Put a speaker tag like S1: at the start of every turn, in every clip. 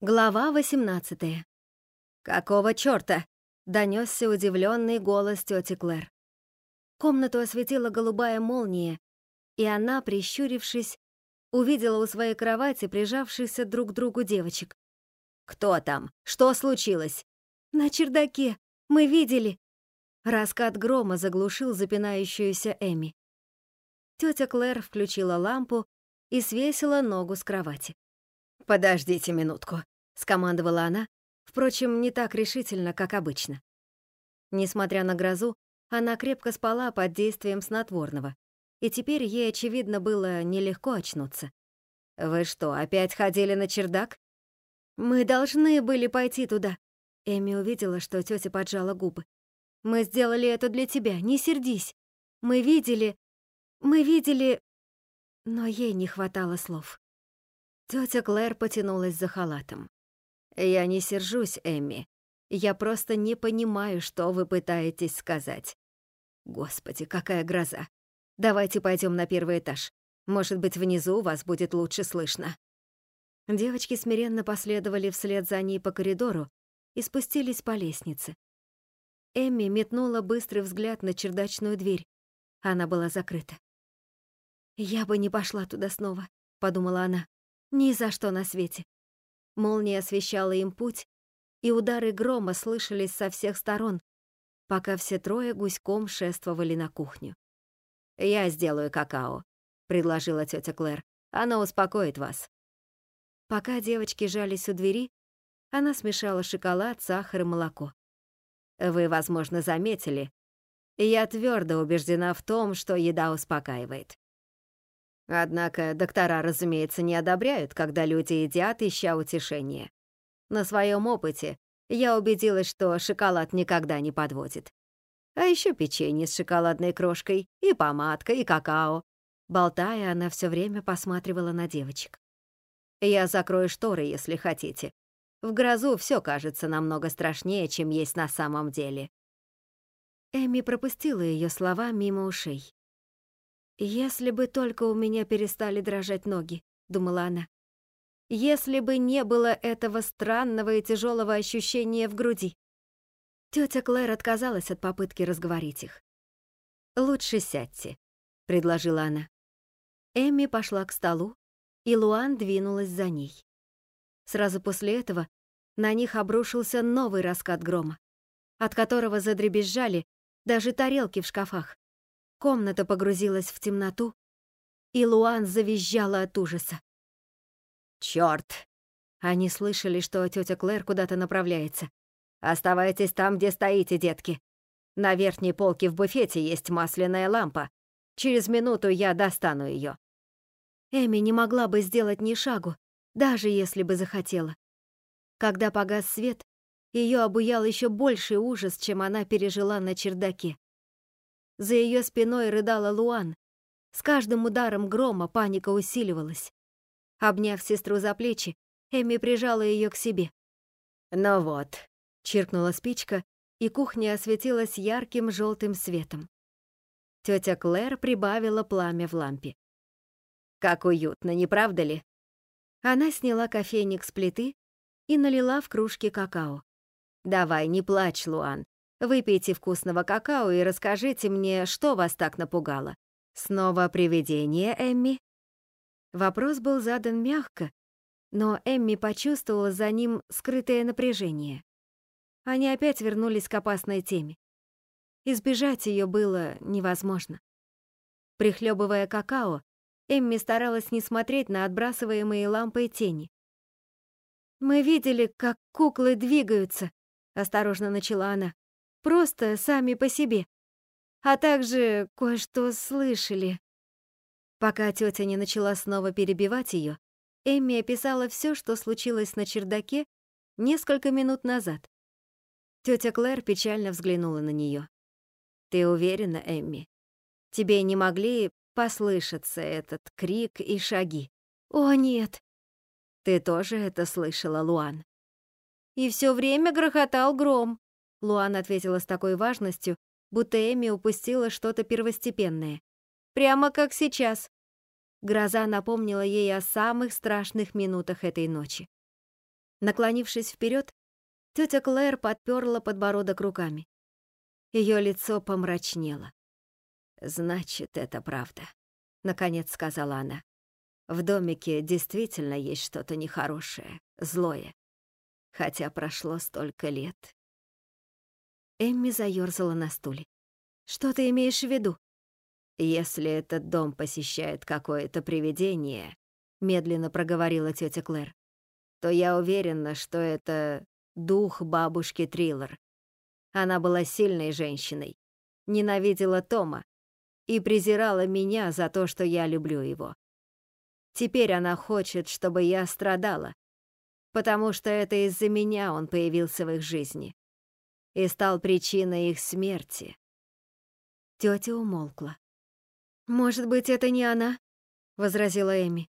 S1: Глава 18. «Какого чёрта?» — донёсся удивлённый голос тёти Клэр. Комнату осветила голубая молния, и она, прищурившись, увидела у своей кровати прижавшихся друг к другу девочек. «Кто там? Что случилось?» «На чердаке! Мы видели!» Раскат грома заглушил запинающуюся Эми. Тётя Клэр включила лампу и свесила ногу с кровати. «Подождите минутку», — скомандовала она, впрочем, не так решительно, как обычно. Несмотря на грозу, она крепко спала под действием снотворного, и теперь ей, очевидно, было нелегко очнуться. «Вы что, опять ходили на чердак?» «Мы должны были пойти туда». Эми увидела, что тетя поджала губы. «Мы сделали это для тебя, не сердись. Мы видели... Мы видели...» Но ей не хватало слов. Тетя Клэр потянулась за халатом. «Я не сержусь, Эмми. Я просто не понимаю, что вы пытаетесь сказать. Господи, какая гроза. Давайте пойдем на первый этаж. Может быть, внизу вас будет лучше слышно». Девочки смиренно последовали вслед за ней по коридору и спустились по лестнице. Эмми метнула быстрый взгляд на чердачную дверь. Она была закрыта. «Я бы не пошла туда снова», — подумала она. Ни за что на свете. Молния освещала им путь, и удары грома слышались со всех сторон, пока все трое гуськом шествовали на кухню. «Я сделаю какао», — предложила тетя Клэр. «Оно успокоит вас». Пока девочки жались у двери, она смешала шоколад, сахар и молоко. «Вы, возможно, заметили, я твердо убеждена в том, что еда успокаивает. Однако доктора, разумеется, не одобряют, когда люди едят, ища утешения. На своем опыте я убедилась, что шоколад никогда не подводит. А еще печенье с шоколадной крошкой, и помадка, и какао. Болтая, она все время посматривала на девочек. Я закрою шторы, если хотите. В грозу все кажется намного страшнее, чем есть на самом деле. Эми пропустила ее слова мимо ушей. «Если бы только у меня перестали дрожать ноги», — думала она. «Если бы не было этого странного и тяжелого ощущения в груди». Тетя Клэр отказалась от попытки разговорить их. «Лучше сядьте», — предложила она. Эми пошла к столу, и Луан двинулась за ней. Сразу после этого на них обрушился новый раскат грома, от которого задребезжали даже тарелки в шкафах. Комната погрузилась в темноту, и Луан завизжала от ужаса. «Чёрт!» Они слышали, что тётя Клэр куда-то направляется. «Оставайтесь там, где стоите, детки. На верхней полке в буфете есть масляная лампа. Через минуту я достану её». Эми не могла бы сделать ни шагу, даже если бы захотела. Когда погас свет, её обуял ещё больший ужас, чем она пережила на чердаке. За ее спиной рыдала Луан. С каждым ударом грома паника усиливалась. Обняв сестру за плечи, Эми прижала ее к себе. «Ну вот», — чиркнула спичка, и кухня осветилась ярким желтым светом. Тетя Клэр прибавила пламя в лампе. «Как уютно, не правда ли?» Она сняла кофейник с плиты и налила в кружки какао. «Давай, не плачь, Луан. Выпейте вкусного какао и расскажите мне, что вас так напугало. Снова привидение, Эмми?» Вопрос был задан мягко, но Эмми почувствовала за ним скрытое напряжение. Они опять вернулись к опасной теме. Избежать ее было невозможно. Прихлебывая какао, Эмми старалась не смотреть на отбрасываемые лампой тени. «Мы видели, как куклы двигаются», — осторожно начала она просто сами по себе, а также кое-что слышали. Пока тетя не начала снова перебивать ее, Эмми описала все, что случилось на чердаке несколько минут назад. Тетя Клэр печально взглянула на нее. «Ты уверена, Эмми? Тебе не могли послышаться этот крик и шаги?» «О, нет!» «Ты тоже это слышала, Луан?» «И все время грохотал гром», Луан ответила с такой важностью, будто Эми упустила что-то первостепенное. Прямо как сейчас. Гроза напомнила ей о самых страшных минутах этой ночи. Наклонившись вперед, тетя Клэр подперла подбородок руками. Ее лицо помрачнело. «Значит, это правда», — наконец сказала она. «В домике действительно есть что-то нехорошее, злое, хотя прошло столько лет». Эмми заёрзала на стуле. «Что ты имеешь в виду?» «Если этот дом посещает какое-то привидение», — медленно проговорила тетя Клэр, «то я уверена, что это дух бабушки Триллер. Она была сильной женщиной, ненавидела Тома и презирала меня за то, что я люблю его. Теперь она хочет, чтобы я страдала, потому что это из-за меня он появился в их жизни и стал причиной их смерти. Тетя умолкла. «Может быть, это не она?» — возразила Эми.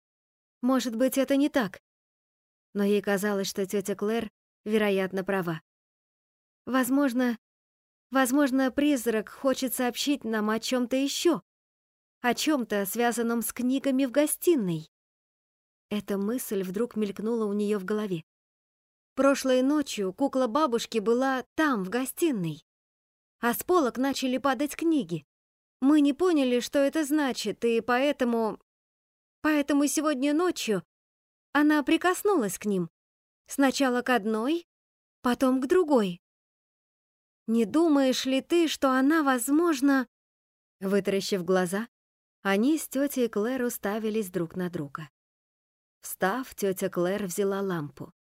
S1: «Может быть, это не так?» Но ей казалось, что тетя Клэр, вероятно, права. Возможно, возможно, призрак хочет сообщить нам о чем-то еще, о чем-то, связанном с книгами в гостиной. Эта мысль вдруг мелькнула у нее в голове. Прошлой ночью кукла бабушки была там, в гостиной, а с полок начали падать книги. Мы не поняли, что это значит, и поэтому... Поэтому сегодня ночью она прикоснулась к ним. Сначала к одной, потом к другой. Не думаешь ли ты, что она, возможно... Вытаращив глаза, они с тетей Клэр уставились друг на друга. Встав, тетя Клэр взяла лампу.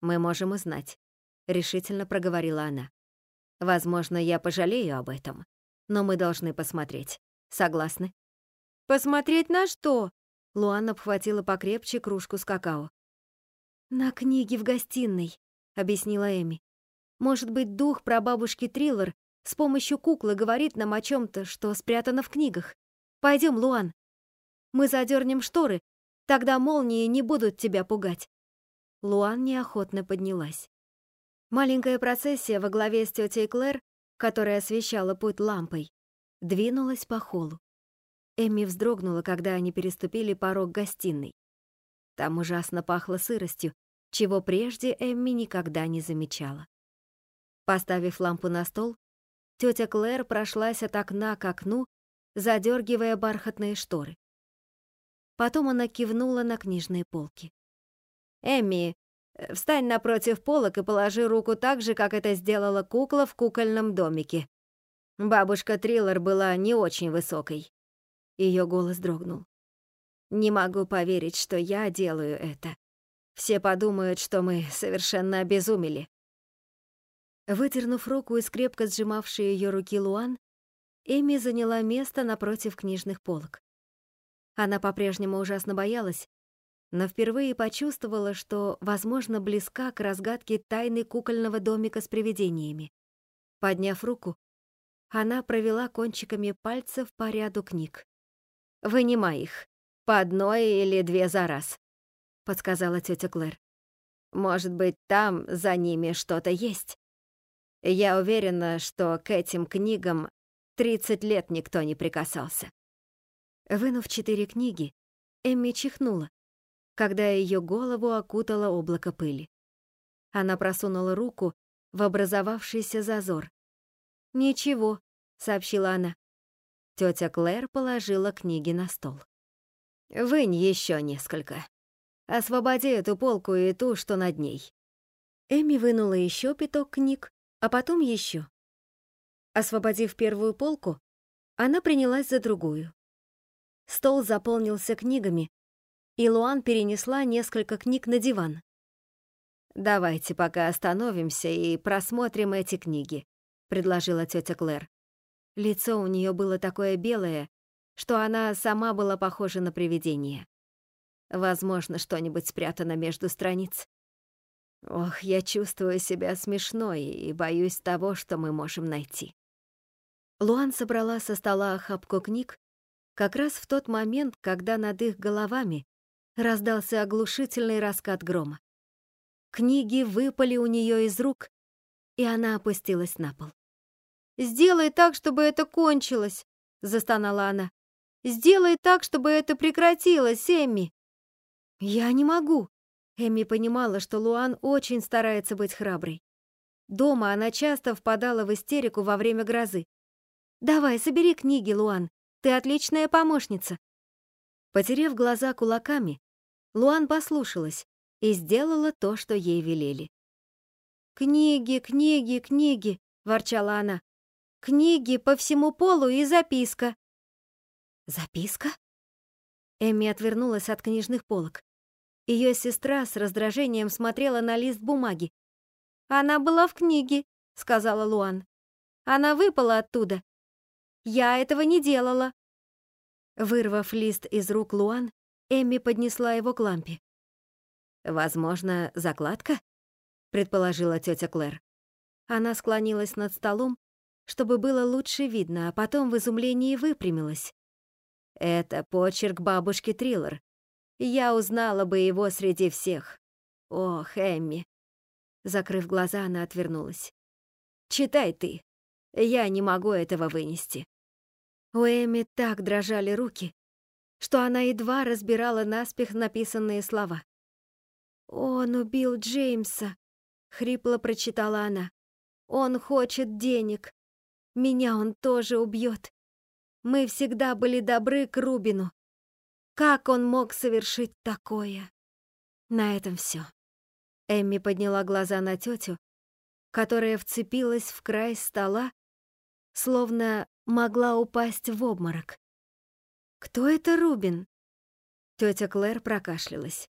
S1: «Мы можем узнать», — решительно проговорила она. «Возможно, я пожалею об этом, но мы должны посмотреть. Согласны?» «Посмотреть на что?» Луан обхватила покрепче кружку с какао. «На книги в гостиной», — объяснила Эми. «Может быть, дух прабабушки Триллер с помощью куклы говорит нам о чем-то, что спрятано в книгах. Пойдем, Луан. Мы задернем шторы, тогда молнии не будут тебя пугать». Луан неохотно поднялась. Маленькая процессия во главе с тетей Клэр которая освещала путь лампой, двинулась по холлу. Эмми вздрогнула, когда они переступили порог гостиной. Там ужасно пахло сыростью, чего прежде Эмми никогда не замечала. Поставив лампу на стол, тетя Клэр прошлась от окна к окну, задергивая бархатные шторы. Потом она кивнула на книжные полки. «Эмми, Э, встань напротив полок и положи руку так же, как это сделала кукла в кукольном домике. Бабушка Триллер была не очень высокой. Ее голос дрогнул. Не могу поверить, что я делаю это. Все подумают, что мы совершенно обезумели. Вытернув руку из крепко сжимавшей ее руки Луан, Эми заняла место напротив книжных полок. Она по-прежнему ужасно боялась, но впервые почувствовала, что, возможно, близка к разгадке тайны кукольного домика с привидениями. Подняв руку, она провела кончиками пальцев по ряду книг. «Вынимай их, по одной или две за раз», — подсказала тетя Клэр. «Может быть, там за ними что-то есть. Я уверена, что к этим книгам 30 лет никто не прикасался». Вынув четыре книги, Эмми чихнула когда ее голову окутало облако пыли. Она просунула руку в образовавшийся зазор. «Ничего», — сообщила она. Тетя Клэр положила книги на стол. «Вынь еще несколько. Освободи эту полку и ту, что над ней». Эми вынула еще пяток книг, а потом еще. Освободив первую полку, она принялась за другую. Стол заполнился книгами, и Луан перенесла несколько книг на диван. «Давайте пока остановимся и просмотрим эти книги», — предложила тетя Клэр. Лицо у нее было такое белое, что она сама была похожа на привидение. Возможно, что-нибудь спрятано между страниц. Ох, я чувствую себя смешной и боюсь того, что мы можем найти. Луан собрала со стола охапку книг как раз в тот момент, когда над их головами раздался оглушительный раскат грома. Книги выпали у нее из рук, и она опустилась на пол. «Сделай так, чтобы это кончилось!» — застонала она. «Сделай так, чтобы это прекратилось, Эмми!» «Я не могу. Эми понимала, что Луан очень старается быть храброй. Дома она часто впадала в истерику во время грозы. «Давай, собери книги, Луан. Ты отличная помощница». Потерев глаза кулаками, Луан послушалась и сделала то, что ей велели. «Книги, книги, книги!» — ворчала она. «Книги по всему полу и записка». «Записка?» Эмми отвернулась от книжных полок. Ее сестра с раздражением смотрела на лист бумаги. «Она была в книге», — сказала Луан. «Она выпала оттуда. Я этого не делала». Вырвав лист из рук Луан, Эмми поднесла его к лампе. «Возможно, закладка?» — предположила тетя Клэр. Она склонилась над столом, чтобы было лучше видно, а потом в изумлении выпрямилась. Это почерк бабушки Триллер. Я узнала бы его среди всех. Ох, Эмми. Закрыв глаза, она отвернулась. Читай ты. Я не могу этого вынести. У Эми так дрожали руки, что она едва разбирала наспех написанные слова. «Он убил Джеймса», — хрипло прочитала она. «Он хочет денег. Меня он тоже убьет. Мы всегда были добры к Рубину. Как он мог совершить такое? На этом все. Эмми подняла глаза на тетю, которая вцепилась в край стола, словно могла упасть в обморок. «Кто это Рубин?» Тетя Клэр прокашлялась.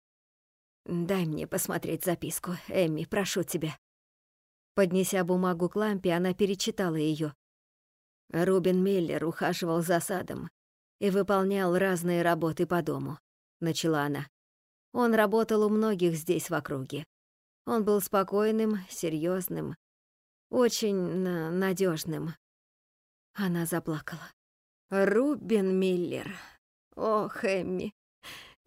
S1: «Дай мне посмотреть записку, Эмми, прошу тебя». Поднеся бумагу к лампе, она перечитала ее. Рубин Миллер ухаживал за садом и выполнял разные работы по дому, начала она. Он работал у многих здесь в округе. Он был спокойным, серьезным, очень надежным. Она заплакала. Рубин Миллер. Ох, Эмми.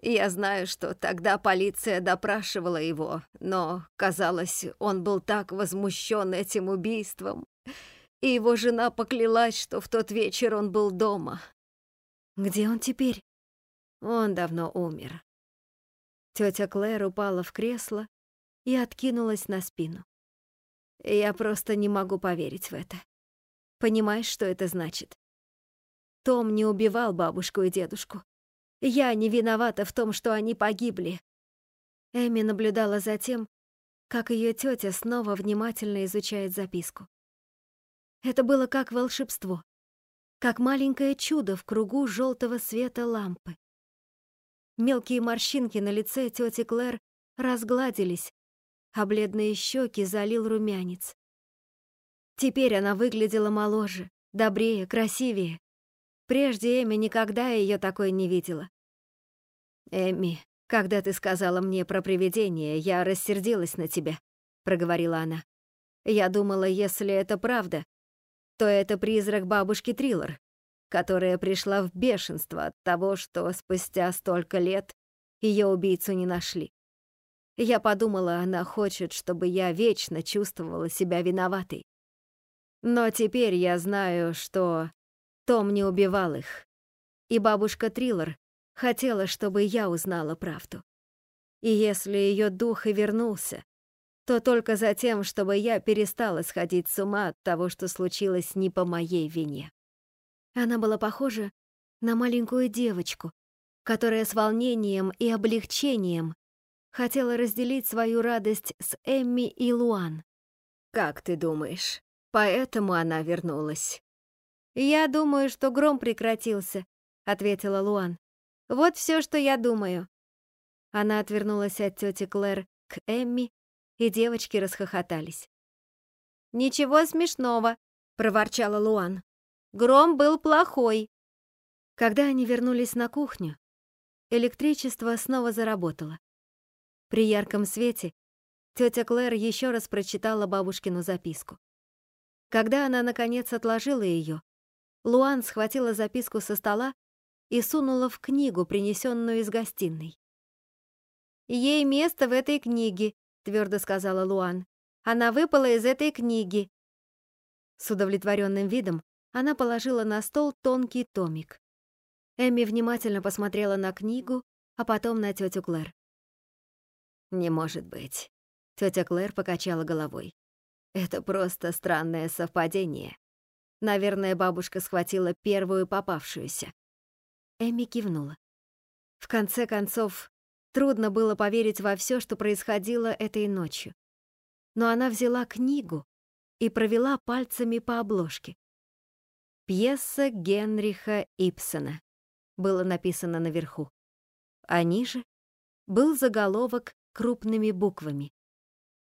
S1: Я знаю, что тогда полиция допрашивала его, но, казалось, он был так возмущен этим убийством и его жена поклялась, что в тот вечер он был дома. Где он теперь? Он давно умер. Тетя Клэр упала в кресло и откинулась на спину. Я просто не могу поверить в это. Понимаешь, что это значит? Том не убивал бабушку и дедушку. Я не виновата в том, что они погибли. Эми наблюдала за тем, как ее тетя снова внимательно изучает записку. Это было как волшебство, как маленькое чудо в кругу желтого света лампы. Мелкие морщинки на лице тети Клэр разгладились, а бледные щеки залил румянец. Теперь она выглядела моложе, добрее, красивее. Прежде Эми никогда ее такой не видела. «Эми, когда ты сказала мне про привидение, я рассердилась на тебя», — проговорила она. «Я думала, если это правда, то это призрак бабушки Триллер, которая пришла в бешенство от того, что спустя столько лет ее убийцу не нашли. Я подумала, она хочет, чтобы я вечно чувствовала себя виноватой. Но теперь я знаю, что Том не убивал их, и бабушка Триллер хотела, чтобы я узнала правду. И если ее дух и вернулся, то только за тем, чтобы я перестала сходить с ума от того, что случилось не по моей вине. Она была похожа на маленькую девочку, которая с волнением и облегчением хотела разделить свою радость с Эмми и Луан. «Как ты думаешь, поэтому она вернулась?» «Я думаю, что гром прекратился», — ответила Луан. «Вот все, что я думаю». Она отвернулась от тети Клэр к Эмми и девочки расхохотались. «Ничего смешного», — проворчала Луан. «Гром был плохой». Когда они вернулись на кухню, электричество снова заработало. При ярком свете тетя Клэр еще раз прочитала бабушкину записку. Когда она, наконец, отложила ее, Луан схватила записку со стола и сунула в книгу, принесенную из гостиной. «Ей место в этой книге», твердо сказала Луан. Она выпала из этой книги. С удовлетворенным видом она положила на стол тонкий томик. Эми внимательно посмотрела на книгу, а потом на тетю Клэр. Не может быть. Тетя Клэр покачала головой. Это просто странное совпадение. Наверное, бабушка схватила первую попавшуюся. Эми кивнула. В конце концов, трудно было поверить во все, что происходило этой ночью. Но она взяла книгу и провела пальцами по обложке. Пьеса Генриха Ипсона было написано наверху. А ниже был заголовок крупными буквами.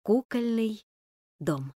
S1: Кукольный дом.